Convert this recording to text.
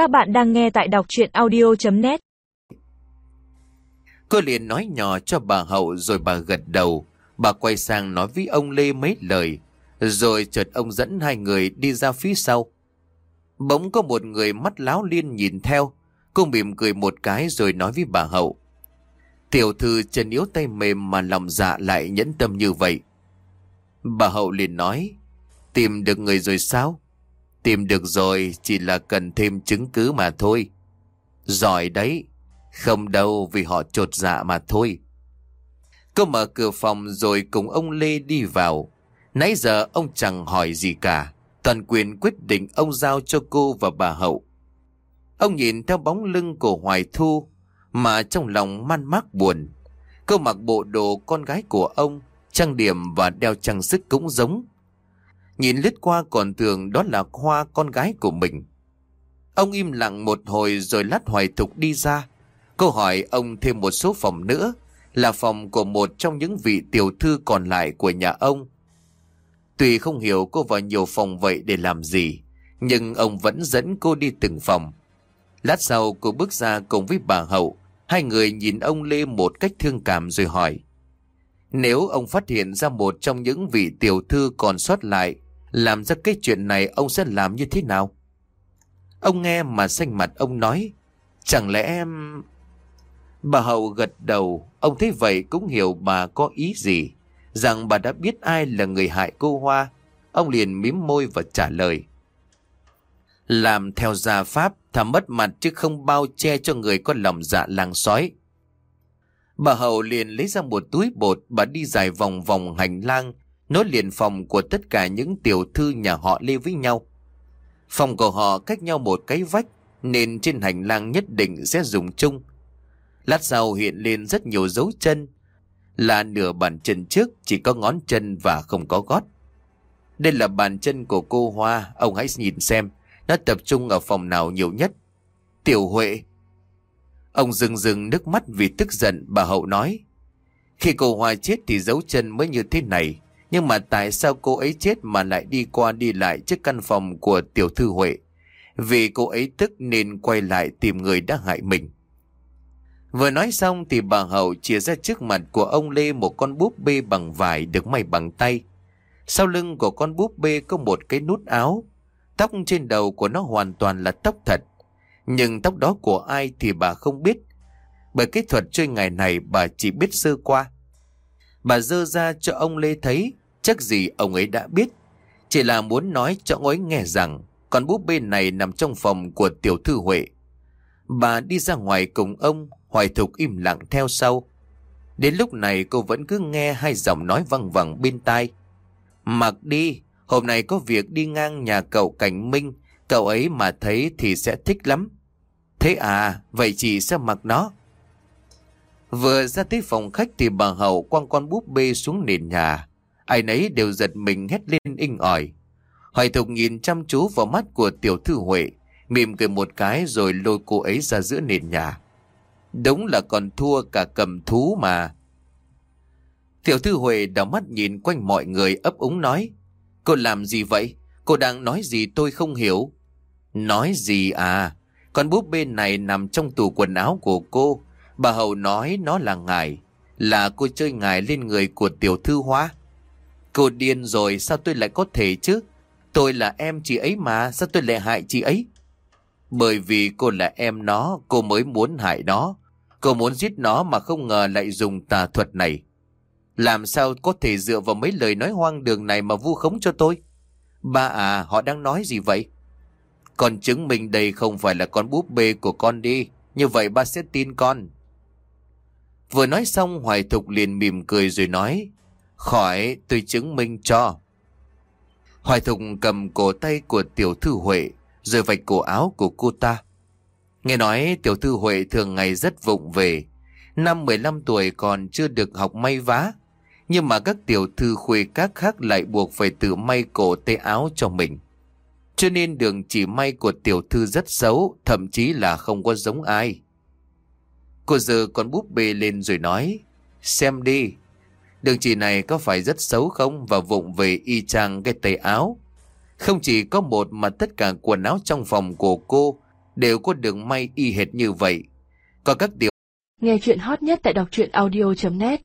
Các bạn đang nghe tại đọc chuyện audio.net Cô liền nói nhỏ cho bà Hậu rồi bà gật đầu. Bà quay sang nói với ông Lê mấy lời. Rồi chợt ông dẫn hai người đi ra phía sau. Bỗng có một người mắt láo liên nhìn theo. Cô mỉm cười một cái rồi nói với bà Hậu. Tiểu thư chân yếu tay mềm mà lòng dạ lại nhẫn tâm như vậy. Bà Hậu liền nói. Tìm được người rồi sao? Tìm được rồi, chỉ là cần thêm chứng cứ mà thôi. Giỏi đấy, không đâu vì họ trột dạ mà thôi. Cô mở cửa phòng rồi cùng ông Lê đi vào. Nãy giờ ông chẳng hỏi gì cả. Toàn quyền quyết định ông giao cho cô và bà Hậu. Ông nhìn theo bóng lưng của Hoài Thu mà trong lòng man mác buồn. Cô mặc bộ đồ con gái của ông, trang điểm và đeo trang sức cũng giống. Nhìn lướt qua còn tưởng đó là Hoa con gái của mình. Ông im lặng một hồi rồi lát hoài thục đi ra. Câu hỏi ông thêm một số phòng nữa là phòng của một trong những vị tiểu thư còn lại của nhà ông. Tuy không hiểu cô vào nhiều phòng vậy để làm gì, nhưng ông vẫn dẫn cô đi từng phòng. Lát sau cô bước ra cùng với bà Hậu, hai người nhìn ông Lê một cách thương cảm rồi hỏi. Nếu ông phát hiện ra một trong những vị tiểu thư còn sót lại, làm ra cái chuyện này ông sẽ làm như thế nào? Ông nghe mà xanh mặt ông nói, chẳng lẽ em... Bà Hậu gật đầu, ông thấy vậy cũng hiểu bà có ý gì, rằng bà đã biết ai là người hại cô Hoa. Ông liền mím môi và trả lời. Làm theo gia pháp, thà mất mặt chứ không bao che cho người có lòng dạ làng sói. Bà Hậu liền lấy ra một túi bột, bà đi dài vòng vòng hành lang, nối liền phòng của tất cả những tiểu thư nhà họ Lê với nhau. Phòng của họ cách nhau một cái vách, nên trên hành lang nhất định sẽ dùng chung. Lát sau hiện lên rất nhiều dấu chân, là nửa bàn chân trước chỉ có ngón chân và không có gót. Đây là bàn chân của cô Hoa, ông hãy nhìn xem, nó tập trung ở phòng nào nhiều nhất. Tiểu Huệ. Ông dừng dừng nước mắt vì tức giận, bà Hậu nói. Khi cô Hoa chết thì dấu chân mới như thế này, nhưng mà tại sao cô ấy chết mà lại đi qua đi lại trước căn phòng của tiểu thư Huệ? Vì cô ấy tức nên quay lại tìm người đã hại mình. Vừa nói xong thì bà Hậu chia ra trước mặt của ông Lê một con búp bê bằng vải được may bằng tay. Sau lưng của con búp bê có một cái nút áo. Tóc trên đầu của nó hoàn toàn là tóc thật. Nhưng tóc đó của ai thì bà không biết. Bởi cái thuật chơi ngày này bà chỉ biết sơ qua. Bà dơ ra cho ông Lê thấy, chắc gì ông ấy đã biết. Chỉ là muốn nói cho ông ấy nghe rằng con búp bê này nằm trong phòng của tiểu thư Huệ. Bà đi ra ngoài cùng ông, Hoài Thục im lặng theo sau. Đến lúc này cô vẫn cứ nghe hai giọng nói văng vẳng bên tai. Mặc đi, hôm nay có việc đi ngang nhà cậu Cảnh Minh, cậu ấy mà thấy thì sẽ thích lắm. Thế à, vậy chị sẽ mặc nó. Vừa ra tới phòng khách thì bà Hậu quăng con búp bê xuống nền nhà. Ai nấy đều giật mình hét lên inh ỏi. Hoài Thục nhìn chăm chú vào mắt của tiểu thư Huệ, mỉm cười một cái rồi lôi cô ấy ra giữa nền nhà. Đúng là còn thua cả cầm thú mà. Tiểu thư Huệ đảo mắt nhìn quanh mọi người ấp úng nói. Cô làm gì vậy? Cô đang nói gì tôi không hiểu. Nói gì à? Con búp bê này nằm trong tủ quần áo của cô. Bà Hậu nói nó là ngài. Là cô chơi ngài lên người của tiểu thư hoa. Cô điên rồi sao tôi lại có thể chứ? Tôi là em chị ấy mà sao tôi lại hại chị ấy? Bởi vì cô là em nó, cô mới muốn hại nó. Cô muốn giết nó mà không ngờ lại dùng tà thuật này. Làm sao có thể dựa vào mấy lời nói hoang đường này mà vu khống cho tôi? Ba à, họ đang nói gì vậy? Con chứng minh đây không phải là con búp bê của con đi. Như vậy ba sẽ tin con. Vừa nói xong Hoài Thục liền mỉm cười rồi nói Khỏi tôi chứng minh cho. Hoài Thục cầm cổ tay của tiểu thư Huệ, Rồi vạch cổ áo của cô ta. Nghe nói tiểu thư Huệ thường ngày rất vụng về. Năm 15 tuổi còn chưa được học may vá. Nhưng mà các tiểu thư khuê các khác lại buộc phải tự may cổ tay áo cho mình. Cho nên đường chỉ may của tiểu thư rất xấu, Thậm chí là không có giống ai. Cô giờ còn búp bê lên rồi nói, Xem đi Đường chỉ này có phải rất xấu không Và vụng về y chang cái tay áo Không chỉ có một mà tất cả quần áo trong phòng của cô đều có đường may y hệt như vậy. Có các điều Nghe chuyện hot nhất tại đọc truyện audio.net